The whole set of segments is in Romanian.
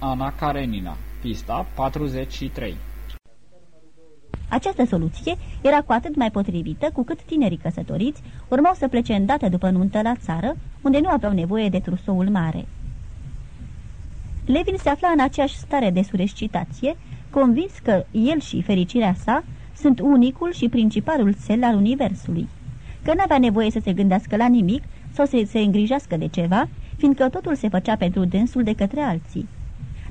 Ana Karenina Pista 43 Această soluție era cu atât mai potrivită cu cât tinerii căsătoriți urmau să plece îndată după nuntă la țară, unde nu aveau nevoie de trusoul mare. Levin se afla în aceeași stare de surescitație, convins că el și fericirea sa sunt unicul și principalul cel al Universului, că n-avea nevoie să se gândească la nimic sau să se îngrijească de ceva, fiindcă totul se făcea pentru dânsul de către alții.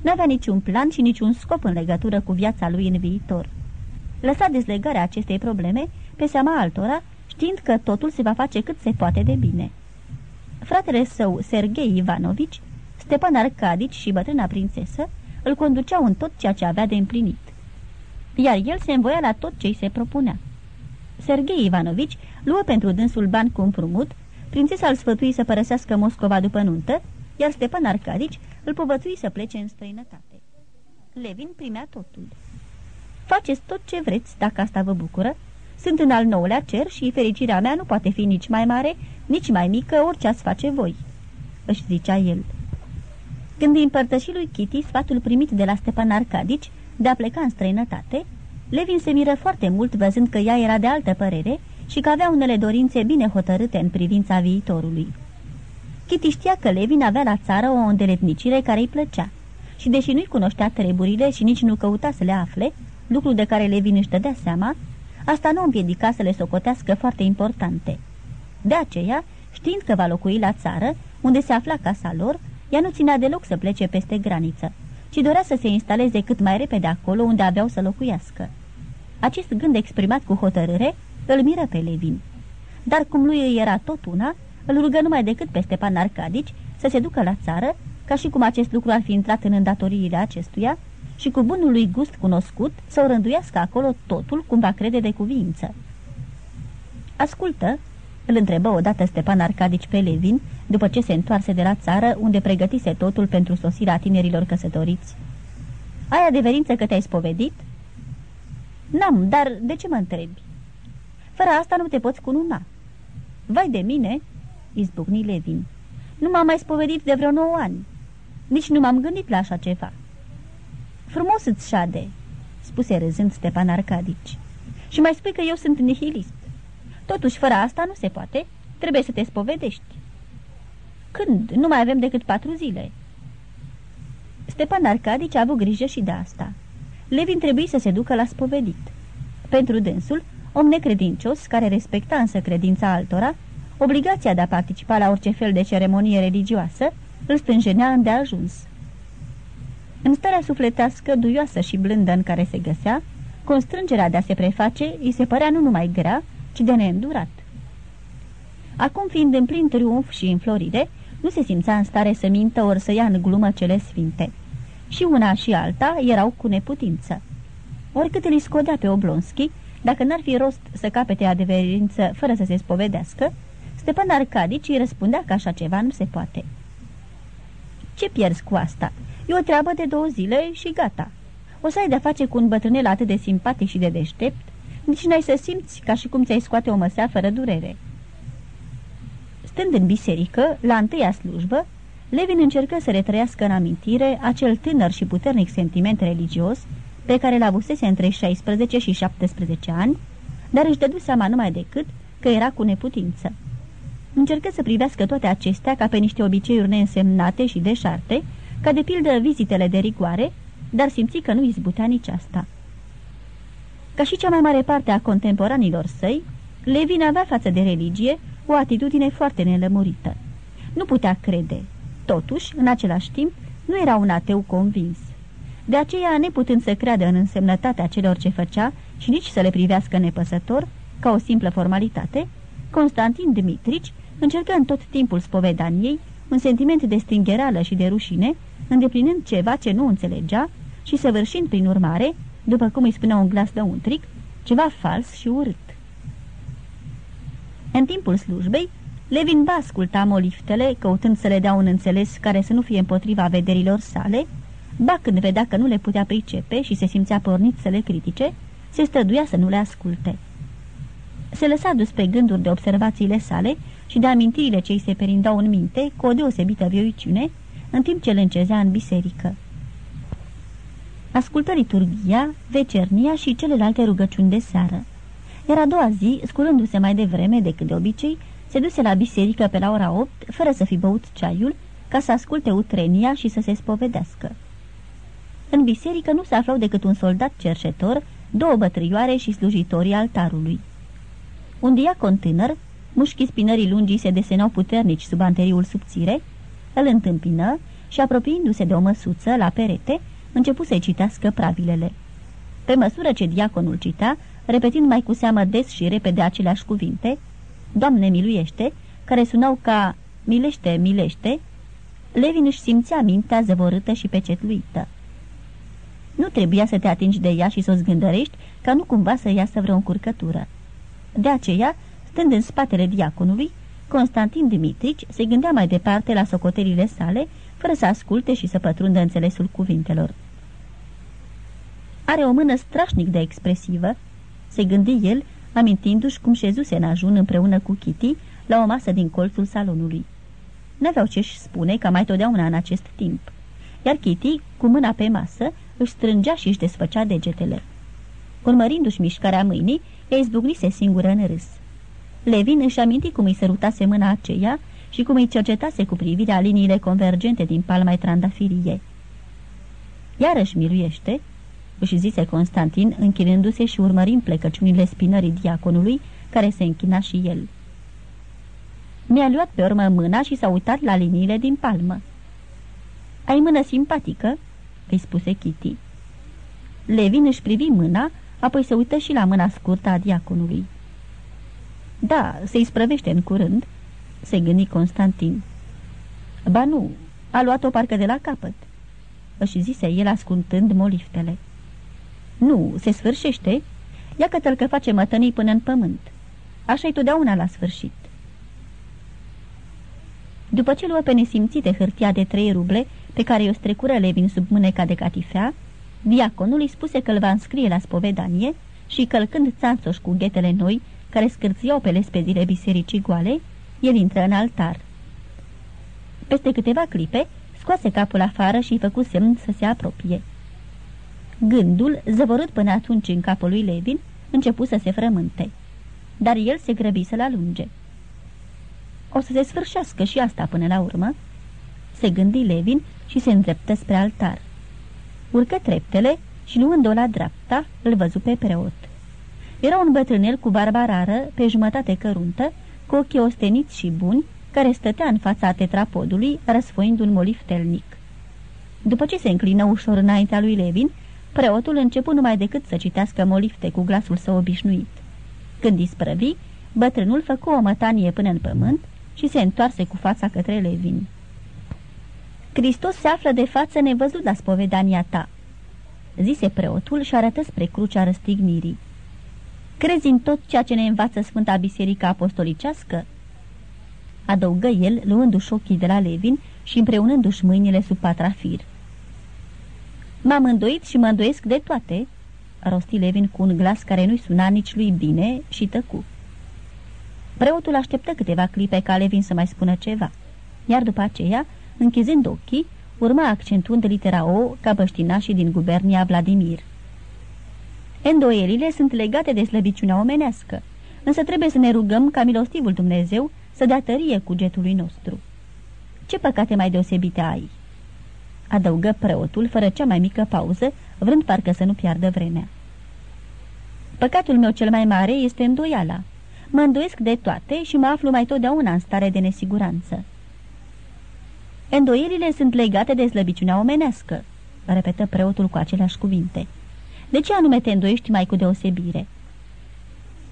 N-avea niciun plan și niciun scop în legătură cu viața lui în viitor. Lăsa dezlegarea acestei probleme pe seama altora, știind că totul se va face cât se poate de bine. Fratele său, Sergei Ivanovici, Stepan Arcadici și bătrâna prințesă îl conduceau în tot ceea ce avea de împlinit. Iar el se învoia la tot ce îi se propunea. Sergei Ivanovici luă pentru dânsul bani cu împrumut, prințesa îl sfătui să părăsească Moscova după nuntă, iar Stepan Arcadici îl povățui să plece în străinătate. Levin primea totul. Faceți tot ce vreți, dacă asta vă bucură. Sunt în al nouălea cer și fericirea mea nu poate fi nici mai mare, nici mai mică, orice ați face voi," își zicea el. Când îi împărtăși lui Kitty sfatul primit de la Stepan Arcadici de a pleca în străinătate, Levin se miră foarte mult văzând că ea era de altă părere și că avea unele dorințe bine hotărâte în privința viitorului. Kitty știa că Levin avea la țară o îndeletnicire care îi plăcea și deși nu-i cunoștea treburile și nici nu căuta să le afle, lucru de care Levin își dădea seama, asta nu împiedica să le socotească foarte importante. De aceea, știind că va locui la țară, unde se afla casa lor, ea nu ținea deloc să plece peste graniță, ci dorea să se instaleze cât mai repede acolo unde aveau să locuiască. Acest gând exprimat cu hotărâre îl miră pe Levin. Dar cum lui era tot una, îl rugă numai decât pe Stepan Arcadici să se ducă la țară, ca și cum acest lucru ar fi intrat în îndatoriile acestuia, și cu bunul lui gust cunoscut să o rânduiască acolo totul cum va crede de cuvință. Ascultă, îl întrebă odată Stepan Arcadici pe Levin, după ce se întoarse de la țară, unde pregătise totul pentru sosirea tinerilor căsătoriți. Ai adeverință că te-ai spovedit?" N-am, dar de ce mă întrebi?" Fără asta nu te poți cununa." Vai de mine!" Izbucni Levin. Nu m-am mai spovedit de vreo nouă ani. Nici nu m-am gândit la așa ceva." Frumos îți șade," spuse râzând Stepan Arcadici. Și mai spui că eu sunt nihilist. Totuși, fără asta nu se poate. Trebuie să te spovedești." Când? Nu mai avem decât patru zile." Stepan Arcadici a avut grijă și de asta. Levin trebuie să se ducă la spovedit. Pentru dânsul, om necredincios, care respecta însă credința altora, obligația de a participa la orice fel de ceremonie religioasă îl stânjenea îndeajuns. În starea sufletească, duioasă și blândă în care se găsea, constrângerea de a se preface îi se părea nu numai grea, ci de neîndurat. Acum fiind în plin triumf și în floride, nu se simțea în stare să mintă ori să ia în glumă cele sfinte. Și una și alta erau cu neputință. Oricât îl scodea pe Oblonski, dacă n-ar fi rost să capete adeverință fără să se spovedească, Stepan Arcadici îi răspundea că așa ceva nu se poate. Ce pierzi cu asta? E o treabă de două zile și gata. O să ai de-a face cu un bătrânel atât de simpatic și de deștept, nici n-ai să simți ca și cum ți-ai scoate o măsea fără durere. Stând în biserică, la întâia slujbă, Levin încercă să retrăiască în amintire acel tânăr și puternic sentiment religios pe care l-avusese între 16 și 17 ani, dar își dădu seama numai decât că era cu neputință. Încercă să privească toate acestea ca pe niște obiceiuri neînsemnate și deșarte, ca de pildă vizitele de rigoare, dar simți că nu izbutea nici asta. Ca și cea mai mare parte a contemporanilor săi, Levin avea față de religie o atitudine foarte nelămurită. Nu putea crede. Totuși, în același timp, nu era un ateu convins. De aceea, neputând să creadă în însemnătatea celor ce făcea și nici să le privească nepăsător, ca o simplă formalitate, Constantin Dmitrici încercă în tot timpul spovedaniei un sentiment de stingherală și de rușine, îndeplinind ceva ce nu înțelegea și săvârșind prin urmare, după cum îi spunea un glas untric, ceva fals și urât. În timpul slujbei, Levin ba asculta moliftele, căutând să le dea un înțeles care să nu fie împotriva vederilor sale, ba când vedea că nu le putea pricepe și se simțea pornit să le critique, se străduia să nu le asculte. Se lăsa dus pe gânduri de observațiile sale și de amintirile ce îi se perindau în minte cu o deosebită vioiciune, în timp ce îl încezea în biserică. Ascultă liturgia, vecernia și celelalte rugăciuni de seară. Iar a doua zi, sculându-se mai devreme decât de obicei, se duse la biserică pe la ora 8, fără să fi băut ceaiul, ca să asculte utrenia și să se spovedească. În biserică nu se aflau decât un soldat cerșetor, două bătrioare și slujitorii altarului. Un diacon tânăr, mușchii spinării lungii se desenau puternici sub anteriul subțire, îl întâmpină și, apropiindu-se de o măsuță la perete, începu să-i citească pravilele. Pe măsură ce diaconul cita, repetind mai cu seamă des și repede aceleași cuvinte, Doamne miluiește, care sunau ca Milește, milește, Levin își simțea mintea zăvorâtă și pecetluită. Nu trebuia să te atingi de ea și să o zgândărești, ca nu cumva să iasă vreo încurcătură. De aceea, stând în spatele diaconului, Constantin Dimitrici se gândea mai departe la socotelile sale, fără să asculte și să pătrundă înțelesul cuvintelor. Are o mână strașnic de expresivă, se gândi el, amintindu-și cum șezuse în ajun împreună cu Kitty la o masă din colțul salonului. N-aveau ce-și spune ca mai totdeauna în acest timp, iar Kitty, cu mâna pe masă, își strângea și își desfăcea degetele. Urmărindu-și mișcarea mâinii, ea izbucnise singură în râs. Levin își aminti cum îi sărutase mâna aceea și cum îi cercetase cu privirea liniile convergente din palma trandafirie. Iarăși miluiește, își zise Constantin, închinându-se și urmărind plecăciunile spinării diaconului, care se închina și el. Mi-a luat pe urmă mâna și s-a uitat la liniile din palmă. Ai mână simpatică?" îi spuse Kitty. Levin își privi mâna, apoi se uită și la mâna scurtă a diaconului. Da, se-i sprăvește în curând," se gândi Constantin. Ba nu, a luat-o parcă de la capăt," își zise el ascuntând moliftele. Nu, se sfârșește. Ia că că face mătănii până în pământ. Așa-i totdeauna la sfârșit. După ce luă pe nesimțite hârtia de trei ruble, pe care i-o strecură Levin sub mâneca de catifea, diaconul îi spuse că îl va înscrie la spovedanie și, călcând țanțoși cu ghetele noi, care scârțiau pe lespezile bisericii goale, el intră în altar. Peste câteva clipe, scoase capul afară și i făcu semn să se apropie. Gândul, zăvorât până atunci în capul lui Levin, începu să se frământe. Dar el se grăbi să-l alunge. O să se sfârșească și asta până la urmă, se gândi Levin și se îndreptă spre altar. Urcă treptele și luând-o la dreapta, îl văzu pe preot. Era un bătrânel cu barba rară, pe jumătate căruntă, cu ochii osteniți și buni, care stătea în fața tetrapodului, răsfoind un molif telnic. După ce se înclină ușor înaintea lui Levin, Preotul începu numai decât să citească molifte cu glasul său obișnuit. Când isprăvi, bătrânul făcu o mătanie până în pământ și se întoarse cu fața către Levin. Hristos se află de față nevăzut la spovedania ta, zise preotul și arătă spre crucea răstignirii. Crezi în tot ceea ce ne învață Sfânta Biserică Apostolicească? Adăugă el, luându-și ochii de la Levin și împreunându-și mâinile sub patrafir. M-am îndoit și mă îndoiesc de toate," rosti Levin cu un glas care nu-i suna nici lui bine și tăcu. Preotul așteptă câteva clipe ca Levin să mai spună ceva, iar după aceea, închizând ochii, urma accentuând litera O ca băștinașii din gubernia Vladimir. Îndoielile sunt legate de slăbiciunea omenească, însă trebuie să ne rugăm ca milostivul Dumnezeu să dea tărie cugetului nostru. Ce păcate mai deosebite ai? adăugă preotul fără cea mai mică pauză, vrând parcă să nu piardă vremea. Păcatul meu cel mai mare este îndoiala. Mă îndoiesc de toate și mă aflu mai totdeauna în stare de nesiguranță. Îndoielile sunt legate de slăbiciunea omenească, repetă preotul cu aceleași cuvinte. De ce anume te îndoiești mai cu deosebire?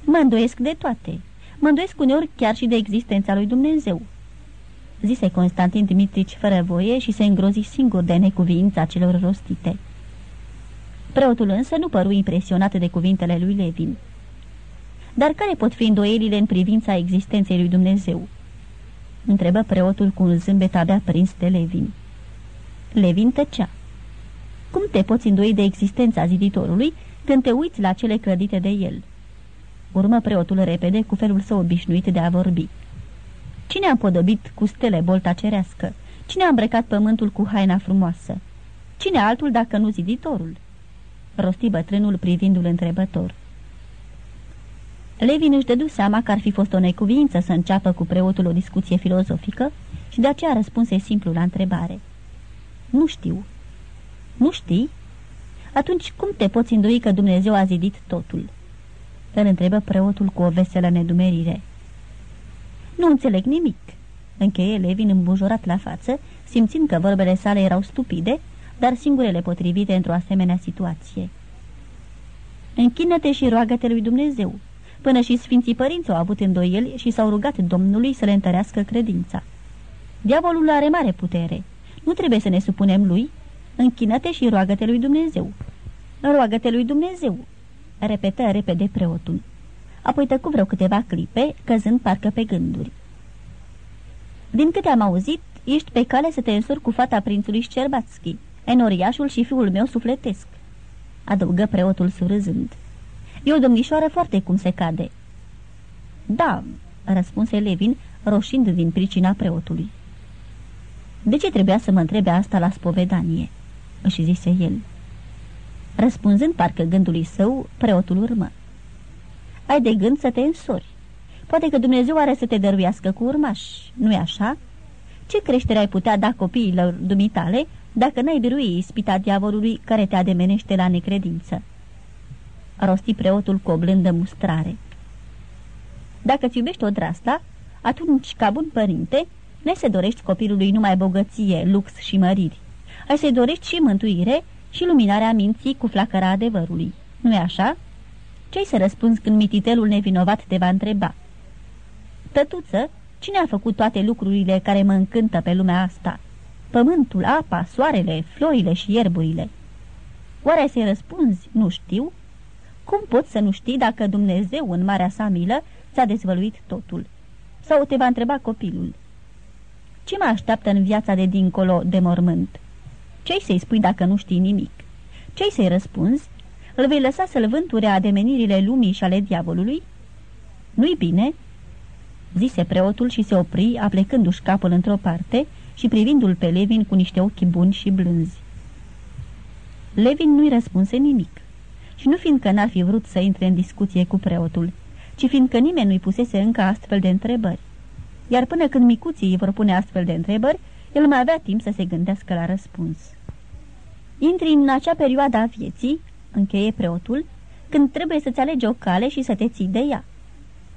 Mă îndoiesc de toate. Mă îndoiesc uneori chiar și de existența lui Dumnezeu zise Constantin Dimitrici fără voie și se îngrozi singur de necuvința celor rostite. Preotul însă nu păru impresionat de cuvintele lui Levin. Dar care pot fi îndoielile în privința existenței lui Dumnezeu? Întrebă preotul cu un zâmbet abia prins de Levin. Levin tăcea. Cum te poți îndoi de existența ziditorului când te uiți la cele clădite de el? Urmă preotul repede cu felul său obișnuit de a vorbi. Cine a podobit cu stele bolta cerească? Cine a îmbrăcat pământul cu haina frumoasă? Cine altul dacă nu ziditorul? rosti bătrânul privindu-l întrebător. Levin își dădu seama că ar fi fost o necuvință să înceapă cu preotul o discuție filozofică și de aceea răspunse simplu la întrebare. Nu știu. Nu știi? Atunci cum te poți îndoi că Dumnezeu a zidit totul? Îl întrebă preotul cu o veselă nedumerire. Nu înțeleg nimic, încheie Levin îmbujorat la față, simțind că vorbele sale erau stupide, dar singurele potrivite într-o asemenea situație. Închină-te și roagă-te lui Dumnezeu. Până și Sfinții Părinți au avut îndoieli și s-au rugat Domnului să le întărească credința. Diavolul are mare putere. Nu trebuie să ne supunem lui. Închină-te și roagă-te lui Dumnezeu. Roagă-te lui Dumnezeu, repetă repede preotul. Apoi tăcu vreo câteva clipe, căzând parcă pe gânduri. Din câte am auzit, ești pe cale să te însori cu fata prințului Șcerbațchi, enoriașul și fiul meu sufletesc, adăugă preotul surâzând. E o domnișoară foarte cum se cade. Da, răspunse Levin, roșind din pricina preotului. De ce trebuia să mă întrebe asta la spovedanie? Își zise el. Răspunzând parcă gândului său, preotul urmă. Ai de gând să te însori. Poate că Dumnezeu are să te dăruiască cu urmași, nu-i așa? Ce creștere ai putea da copiilor dumitale dacă n-ai birui ispita diavolului care te ademenește la necredință? Rosti preotul cu o blândă mustrare. Dacă-ți iubești odrasta, atunci, ca bun părinte, nu să dorești copilului numai bogăție, lux și măriri. Ai să-i dorești și mântuire și luminarea minții cu flacăra adevărului. nu e așa? Ce-ai să răspunzi când mititelul nevinovat te va întreba? Tătuță, cine a făcut toate lucrurile care mă încântă pe lumea asta? Pământul, apa, soarele, florile și ierburile. Oare ai să-i răspunzi, nu știu? Cum poți să nu știi dacă Dumnezeu, în marea sa milă, ți-a dezvăluit totul? Sau te va întreba copilul? Ce mă așteaptă în viața de dincolo de mormânt? Ce-ai să-i spui dacă nu știi nimic? Ce-ai să-i răspunzi? Îl vei lăsa să-l vânture ademenirile lumii și ale diavolului? Nu-i bine?" zise preotul și se opri, aplecându-și capul într-o parte și privindu-l pe Levin cu niște ochi buni și blânzi. Levin nu-i răspunse nimic și nu fiindcă n-ar fi vrut să intre în discuție cu preotul, ci fiindcă nimeni nu-i pusese încă astfel de întrebări. Iar până când micuții îi vor pune astfel de întrebări, el mai avea timp să se gândească la răspuns. Intri în acea perioadă a vieții, încheie preotul, când trebuie să-ți alegi o cale și să te ții de ea.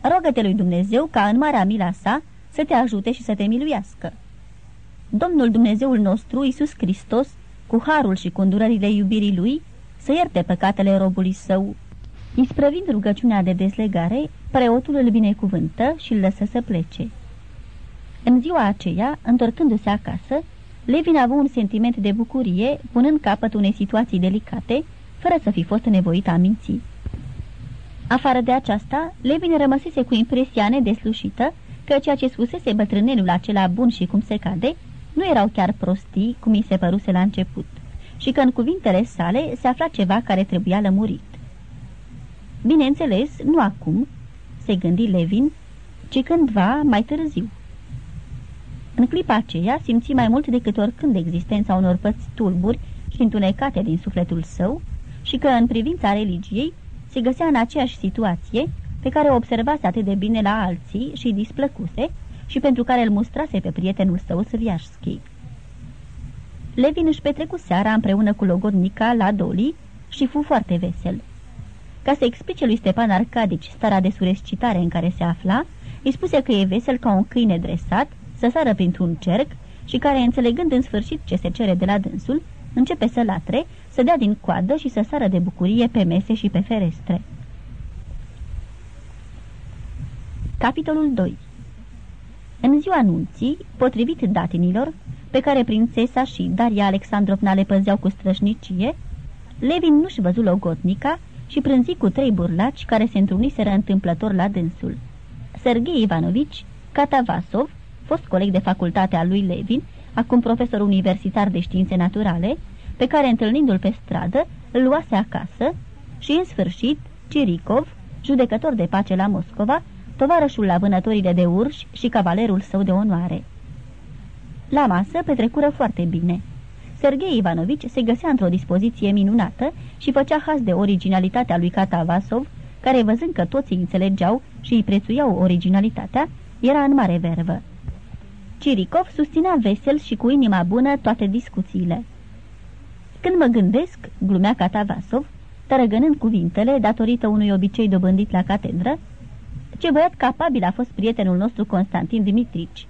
Rogă-te lui Dumnezeu ca în marea mila sa să te ajute și să te miluiască. Domnul Dumnezeul nostru, Iisus Hristos, cu harul și cu îndurările iubirii Lui, să ierte păcatele robului său. Isprăvind rugăciunea de deslegare, preotul îl binecuvântă și îl lăsă să plece. În ziua aceea, întorcându-se acasă, Levin a avut un sentiment de bucurie, punând capăt unei situații delicate, fără să fi fost nevoit a minți. Afară de aceasta, Levin rămăsese cu impresia nedeslușită că ceea ce spusese bătrânelul acela bun și cum se cade, nu erau chiar prostii, cum i se păruse la început, și că în cuvintele sale se afla ceva care trebuia lămurit. Bineînțeles, nu acum, se gândi Levin, ci cândva mai târziu. În clipa aceea simți mai mult decât oricând existența unor păți tulburi și întunecate din sufletul său și că, în privința religiei, se găsea în aceeași situație pe care o observase atât de bine la alții și displăcuse și pentru care îl mustrase pe prietenul său Sviașski. Levin își petrecu seara împreună cu logodnica la Doli și fu foarte vesel. Ca să explice lui Stepan Arcadici starea de surescitare în care se afla, îi spuse că e vesel ca un câine dresat să sară printr-un cerc și care, înțelegând în sfârșit ce se cere de la dânsul, începe să latre, să dea din coadă și să sară de bucurie pe mese și pe ferestre. Capitolul 2 În ziua anunții, potrivit datinilor, pe care prințesa și Daria Alexandrovna le păzeau cu strășnicie, Levin nu-și văzu logotnica și prânzi cu trei burlaci care se întruniseră întâmplător la dânsul. Sergei Ivanovici, Catavasov, fost coleg de facultate al lui Levin, acum profesor universitar de științe naturale, pe care, întâlnindu-l pe stradă, îl luase acasă și, în sfârșit, Ciricov, judecător de pace la Moscova, tovarășul la vânătorile de urși și cavalerul său de onoare. La masă petrecură foarte bine. Sergei Ivanovici se găsea într-o dispoziție minunată și făcea haz de originalitatea lui Katavasov, care văzând că toți îi înțelegeau și îi prețuiau originalitatea, era în mare vervă. Ciricov susținea vesel și cu inima bună toate discuțiile. Când mă gândesc, glumea Katavasov, tărăgănând cuvintele datorită unui obicei dobândit la catedră, ce băiat capabil a fost prietenul nostru Constantin Dimitrici.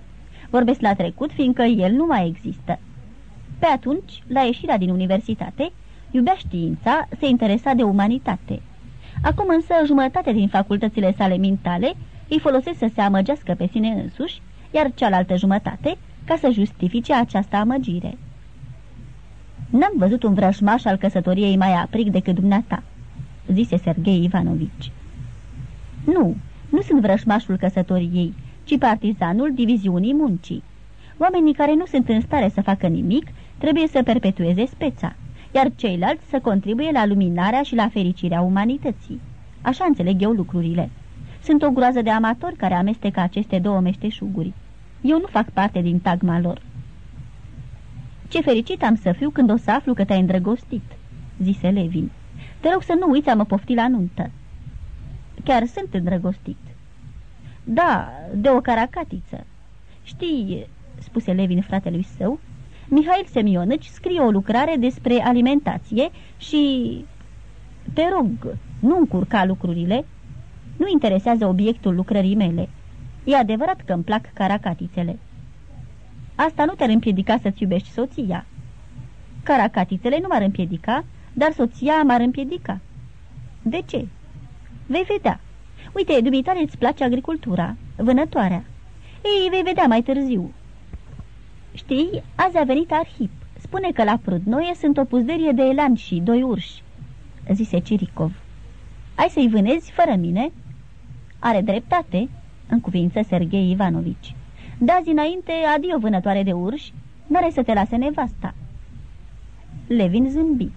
Vorbesc la trecut, fiindcă el nu mai există. Pe atunci, la ieșirea din universitate, iubea știința, se interesa de umanitate. Acum însă jumătate din facultățile sale mentale îi folosesc să se amăgească pe sine însuși, iar cealaltă jumătate ca să justifice această amăgire. N-am văzut un vrășmaș al căsătoriei mai apric decât dumneata," zise Sergei Ivanovici. Nu, nu sunt vrășmașul căsătoriei, ci partizanul diviziunii muncii. Oamenii care nu sunt în stare să facă nimic trebuie să perpetueze speța, iar ceilalți să contribuie la luminarea și la fericirea umanității. Așa înțeleg eu lucrurile. Sunt o groază de amatori care amestecă aceste două meșteșuguri. Eu nu fac parte din tagma lor. Ce fericit am să fiu când o să aflu că te-ai îndrăgostit," zise Levin. Te rog să nu uiți a mă pofti la nuntă." Chiar sunt îndrăgostit." Da, de o caracatiță." Știi," spuse Levin fratelui său, Mihail Semionici scrie o lucrare despre alimentație și... Te rog, nu încurca lucrurile. Nu interesează obiectul lucrării mele. E adevărat că îmi plac caracatițele. Asta nu te-ar împiedica să-ți iubești soția. Caracatițele nu m-ar împiedica, dar soția m-ar împiedica. De ce? Vei vedea. Uite, dumitare îți place agricultura, vânătoarea. Ei, vei vedea mai târziu. Știi, azi a venit Arhip. Spune că la Prudnoie sunt o puzderie de elan și doi urși, zise Ciricov. Ai să-i vânezi fără mine?" Are dreptate," în cuvință Sergei Ivanovici. Da zi înainte, adio vânătoare de urși, n-are să te lase nevasta." Levin zâmbi.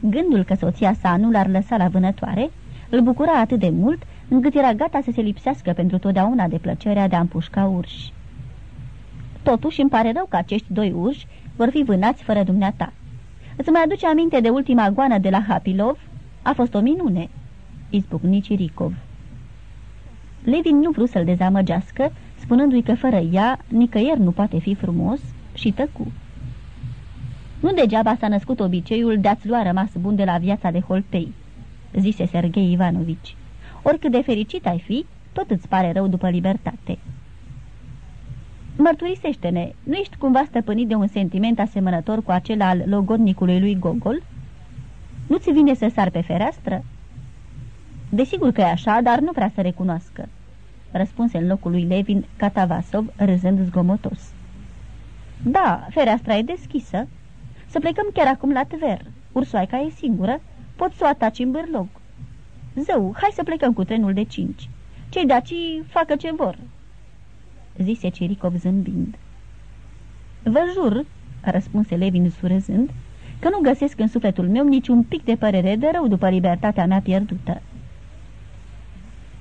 Gândul că soția sa nu l-ar lăsa la vânătoare îl bucura atât de mult încât era gata să se lipsească pentru totdeauna de plăcerea de a împușca urși. Totuși îmi pare rău că acești doi urși vor fi vânați fără dumneata. Îți mai aduce aminte de ultima goană de la Hapilov? A fost o minune." Izbucni Ciricov. Levin nu vrut să-l dezamăgească, spunându-i că fără ea nicăieri nu poate fi frumos și tăcu. Nu degeaba s-a născut obiceiul de a-ți lua rămas bun de la viața de holtei, zise Sergei Ivanovici. Oricât de fericit ai fi, tot îți pare rău după libertate. Mărturisește-ne, nu ești cumva stăpânit de un sentiment asemănător cu acela al logodnicului lui Gogol? Nu ți vine să sar pe fereastră? Desigur că e așa, dar nu vrea să recunoască, răspunse în locul lui Levin Catavasov, râzând zgomotos. Da, fereastra e deschisă. Să plecăm chiar acum la Tver. Ursoaica e singură. Poți să o ataci în bârlog. Zău, hai să plecăm cu trenul de cinci. Cei de aici facă ce vor, zise Ciricov zâmbind. Vă jur, răspunse Levin surâzând, că nu găsesc în sufletul meu niciun pic de părere de rău după libertatea mea pierdută.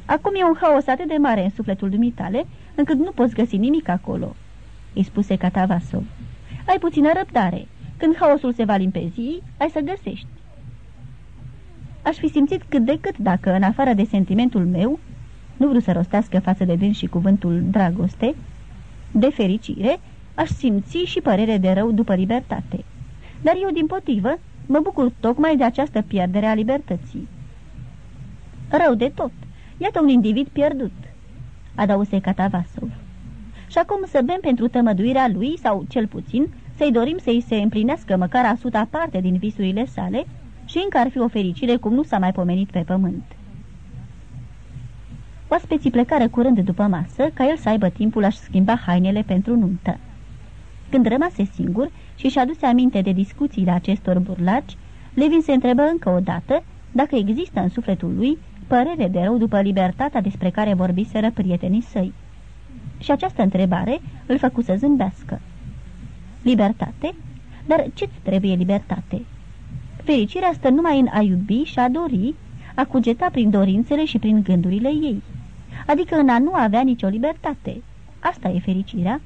Acum e un haos atât de mare în sufletul dumitale, încât nu poți găsi nimic acolo, îi spuse Catavasov. Ai puțină răbdare. Când haosul se va limpezi, ai să găsești. Aș fi simțit cât de cât dacă, în afară de sentimentul meu, nu vreau să rostească față de dâns și cuvântul dragoste, de fericire, aș simți și părere de rău după libertate. Dar eu, din potrivă, mă bucur tocmai de această pierdere a libertății. Rău de tot. Iată un individ pierdut, adause Catavasov. Și acum să bem pentru tămăduirea lui, sau, cel puțin, să-i dorim să-i se împlinească măcar a suta parte din visurile sale și încă ar fi o fericire cum nu s-a mai pomenit pe pământ. Oaspeții plecară curând după masă, ca el să aibă timpul a-și schimba hainele pentru nuntă. Când rămase singur și și aduse aminte de discuțiile acestor burlaci, Levin se întrebă încă o dată dacă există în sufletul lui părere de rău după libertatea despre care vorbiseră prietenii săi. Și această întrebare îl făcu să zâmbească. Libertate? Dar ce-ți trebuie libertate? Fericirea stă numai în a iubi și a dori, a cugeta prin dorințele și prin gândurile ei adică în a nu avea nicio libertate. Asta e fericirea.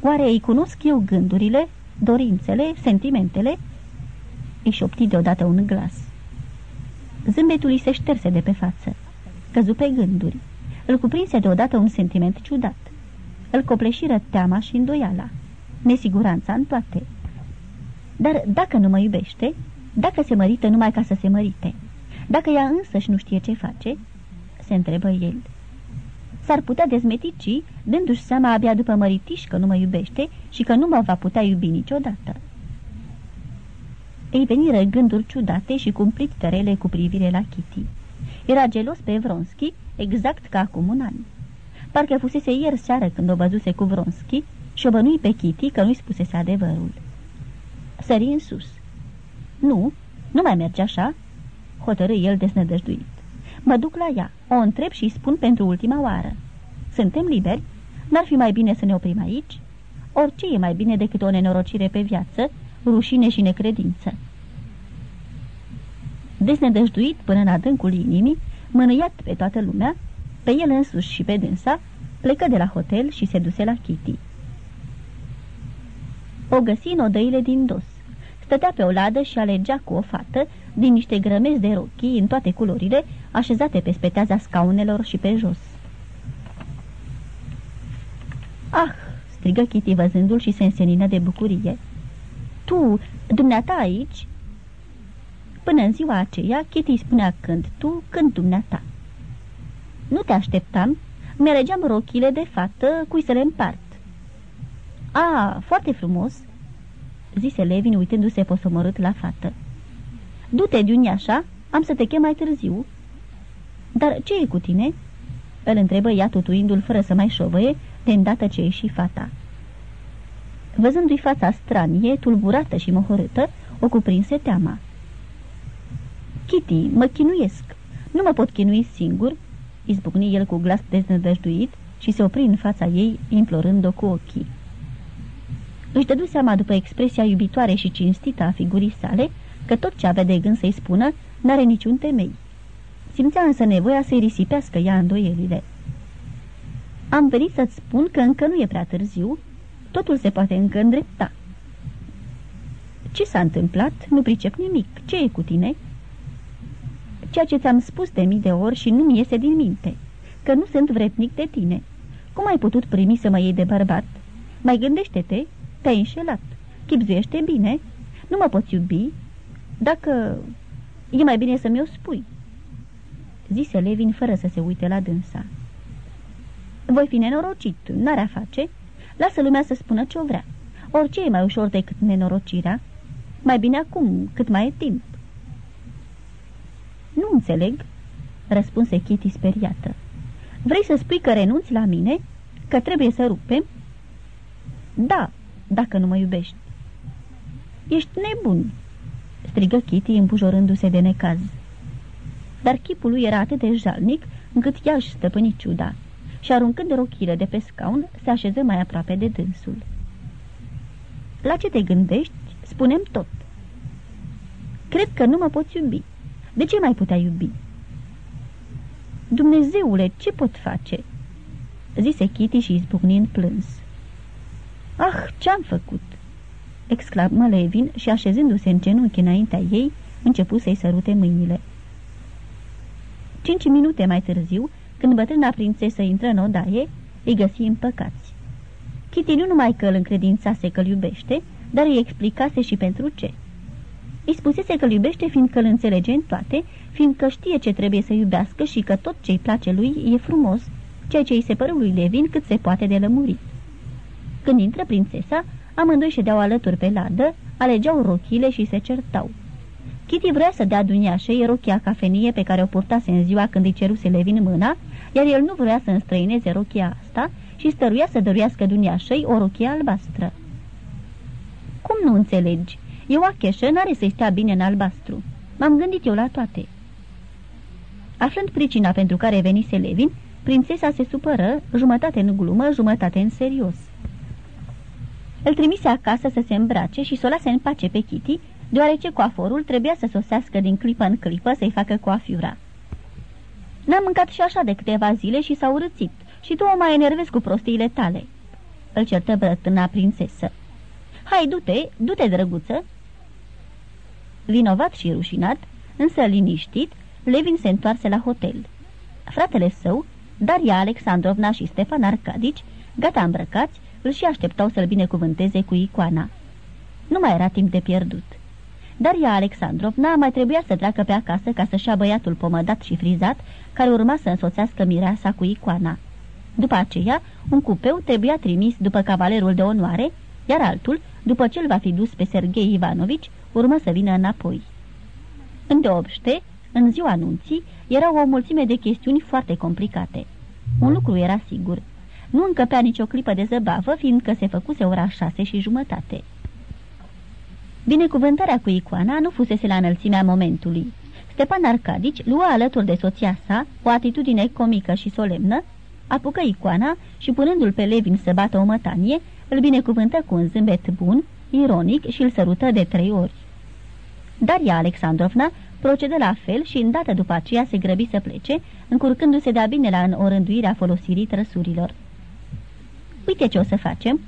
Oare îi cunosc eu gândurile? dorințele, sentimentele, își șopti deodată un glas. Zâmbetul îi se șterse de pe față. Căzu pe gânduri. Îl cuprinse deodată un sentiment ciudat. Îl copleșiră teama și îndoiala. Nesiguranța în toate. Dar dacă nu mă iubește, dacă se mărită numai ca să se mărite, dacă ea însăși nu știe ce face, se întrebă el. S-ar putea dezmetici, dându-și seama abia după măritiș că nu mă iubește și că nu mă va putea iubi niciodată. Ei veniră gânduri ciudate și cumplit tărele cu privire la Kitty. Era gelos pe Vronski, exact ca acum un an. Parcă fusese ieri seară când o văzuse cu Vronski și o bănui pe Kitty că nu-i spusese adevărul. Sări în sus. Nu, nu mai merge așa, hotărâ el desnădăjduit. Mă duc la ea, o întreb și îi spun pentru ultima oară. Suntem liberi? N-ar fi mai bine să ne oprim aici? Orice e mai bine decât o nenorocire pe viață, rușine și necredință. Desnădăjduit până în adâncul inimii, mânăiat pe toată lumea, pe el însuși și pe dânsa, plecă de la hotel și se duse la Kitty. O găsi în odăile din dos. Stătea pe o ladă și alegea cu o fată din niște grămezi de rochii în toate culorile, așezate pe speteaza scaunelor și pe jos. Ah!" strigă Kitty văzându-l și se însenină de bucurie. Tu, dumneata aici?" Până în ziua aceea, Kitty spunea când tu, când dumneata. Nu te așteptam, mi-alegeam rochile de fată cui să le împart. A, foarte frumos!" zise Levin uitându-se posomorât la fată. Du-te, Diuni, așa, am să te chem mai târziu." Dar ce e cu tine?" Îl întrebă ea tutuindu-l fără să mai șovăie, de îndată ce ieși fata. Văzându-i fața stranie, tulburată și mohorâtă, o cuprinse teama. Kitty, mă chinuiesc. Nu mă pot chinui singur," izbucni el cu glas deznădăjduit și se opri în fața ei, implorând-o cu ochii. Își dădu seama după expresia iubitoare și cinstită a figurii sale că tot ce avea de gând să-i spună n-are niciun temei. Simțea însă nevoia să-i risipească ea îndoielile. Am venit să-ți spun că încă nu e prea târziu, totul se poate încă îndrepta. Ce s-a întâmplat? Nu pricep nimic. Ce e cu tine?" Ceea ce ți-am spus de mii de ori și nu-mi iese din minte, că nu sunt vretnic de tine. Cum ai putut primi să mă iei de bărbat? Mai gândește-te, te-ai înșelat. Chipzuiește bine, nu mă poți iubi, dacă e mai bine să mi-o spui." Zise Levin fără să se uite la dânsa. Voi fi nenorocit, n-are a face. Lasă lumea să spună ce-o vrea. Orice e mai ușor decât nenorocirea. Mai bine acum, cât mai e timp. Nu înțeleg, răspunse Kitty speriată. Vrei să spui că renunți la mine? Că trebuie să rupem? Da, dacă nu mă iubești. Ești nebun, strigă Kitty împujorându-se de necaz. Dar chipul lui era atât de jalnic încât ea își stăpâni ciuda și aruncând rochile de pe scaun, se așeză mai aproape de dânsul. La ce te gândești? Spunem tot. Cred că nu mă poți iubi. De ce mai putea iubi? Dumnezeule, ce pot face? Zise Kitty și izbucnind plâns. Ah, ce-am făcut? exclamă Levin și așezându-se în genunchi înaintea ei, începu să-i sărute mâinile. Cinci minute mai târziu, când bătrâna prințesă intră în odaie, îi găsi împăcați. Kitty nu numai că îl încredințase că-l iubește, dar îi explicase și pentru ce. Îi spusese că îl iubește fiindcă îl înțelege în toate, fiindcă știe ce trebuie să iubească și că tot ce-i place lui e frumos, ceea ce îi se păru lui Levin cât se poate de lămurit. Când intră prințesa, amândoi ședeau alături pe ladă, alegeau rochile și se certau. Kitty vrea să dea duniașei rochia cafenie pe care o purtase în ziua când îi ceruse Levin mâna, iar el nu vrea să înstrăineze rochia asta și stăruia să dăruiască duniașei o rochie albastră. Cum nu înțelegi? E o acheșă, n-are să-i stea bine în albastru. M-am gândit eu la toate." Aflând pricina pentru care venise Levin, prințesa se supără, jumătate în glumă, jumătate în serios. Îl trimise acasă să se îmbrace și să o lase în pace pe Kitty, deoarece coaforul trebuia să sosească din clipă în clipă să-i facă coafiura. N-am mâncat și așa de câteva zile și s-a urățit și tu o mai enervezi cu prostiile tale." Îl certă brătâna prințesă. Hai, du-te, du-te, drăguță!" Vinovat și rușinat, însă liniștit, Levin se întoarse la hotel. Fratele său, Daria Alexandrovna și Stefan Arcadici, gata îmbrăcați, îl și așteptau să-l binecuvânteze cu icoana. Nu mai era timp de pierdut. Daria Alexandrovna mai trebuia să treacă pe acasă ca să-și ia băiatul pomădat și frizat, care urma să însoțească mireasa cu icoana. După aceea, un cupeu trebuia trimis după cavalerul de onoare, iar altul, după ce îl va fi dus pe Sergei Ivanovici, urmă să vină înapoi. Îndeopște, în ziua anunții, erau o mulțime de chestiuni foarte complicate. Un lucru era sigur. Nu încăpea nicio clipă de zăbavă, fiindcă se făcuse ora șase și jumătate. Binecuvântarea cu icoana nu fusese la înălțimea momentului. Stepan Arcadici lua alături de soția sa o atitudine comică și solemnă, apucă icoana și punându-l pe Levin să bată o mătanie, îl binecuvântă cu un zâmbet bun, ironic și îl sărută de trei ori. Daria Alexandrovna procedă la fel și îndată după aceea se grăbi să plece, încurcându-se de-a bine la orânduirea folosirii trăsurilor. Uite ce o să facem.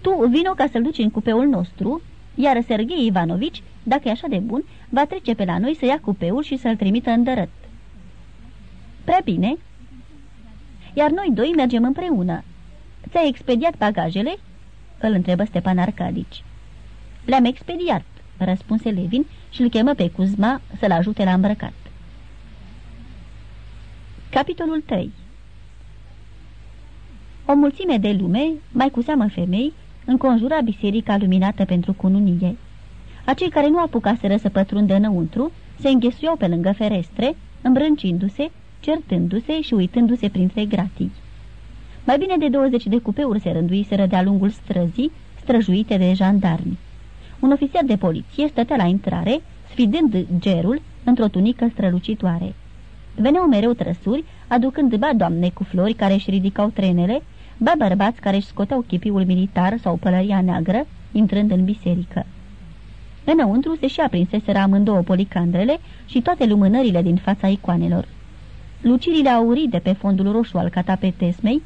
Tu vino ca să-l duci în cupeul nostru, iar Sergei Ivanovici, dacă e așa de bun, va trece pe la noi să ia cupeul și să-l trimită în dărăt. Prea bine. Iar noi doi mergem împreună. Ți-ai expediat bagajele?" îl întrebă Stepan Arcadici. Le-am expediat," răspunse Levin și îl chemă pe Cuzma să-l ajute la îmbrăcat. Capitolul 3 O mulțime de lume, mai cu seamă femei, înconjura biserica luminată pentru cununie. Acei care nu apucaseră să pătrundă înăuntru, se înghesuiau pe lângă ferestre, îmbrâncindu-se, certându-se și uitându-se printre gratii. Mai bine de 20 de cupeuri se rânduiseră de-a lungul străzii, străjuite de jandarmi. Un ofițer de poliție stătea la intrare, sfidând gerul într-o tunică strălucitoare. Veneau mereu trăsuri, aducând ba doamne cu flori care își ridicau trenele, ba bărbați care își scoteau chipiul militar sau pălăria neagră, intrând în biserică. Înăuntru se și aprinseseră amândouă policandrele și toate lumânările din fața icoanelor. Lucirile aurii de pe fondul roșu al catapetesmei,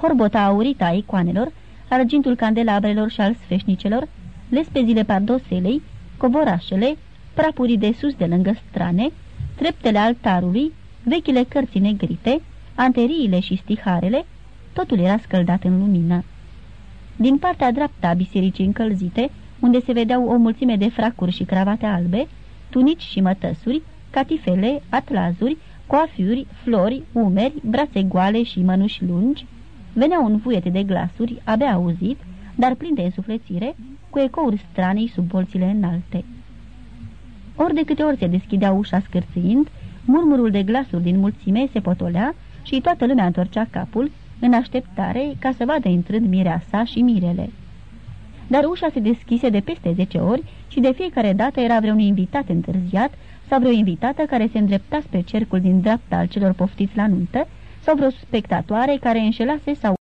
horbota aurită a icoanelor, argintul candelabrelor și al sfeșnicelor, lespezile pardoselei, covorașele, prapurii de sus de lângă strane, treptele altarului, vechile cărți negrite, anteriile și stiharele, totul era scăldat în lumină. Din partea dreaptă a bisericii încălzite, unde se vedeau o mulțime de fracuri și cravate albe, tunici și mătăsuri, catifele, atlazuri, coafiuri, flori, umeri, brațe goale și mănuși lungi, venea un vuiet de glasuri, abia auzit, dar plin de însuflețire, cu ecouri stranei sub bolțile înalte. Ori de câte ori se deschidea ușa scârțâind, murmurul de glasuri din mulțime se potolea și toată lumea întorcea capul, în așteptare ca să vadă intrând mireasa și mirele. Dar ușa se deschise de peste zece ori și de fiecare dată era vreun invitat întârziat sau vreo invitată care se îndrepta spre cercul din dreapta al celor poftiți la nuntă sau vreo spectatoare care înșelase sau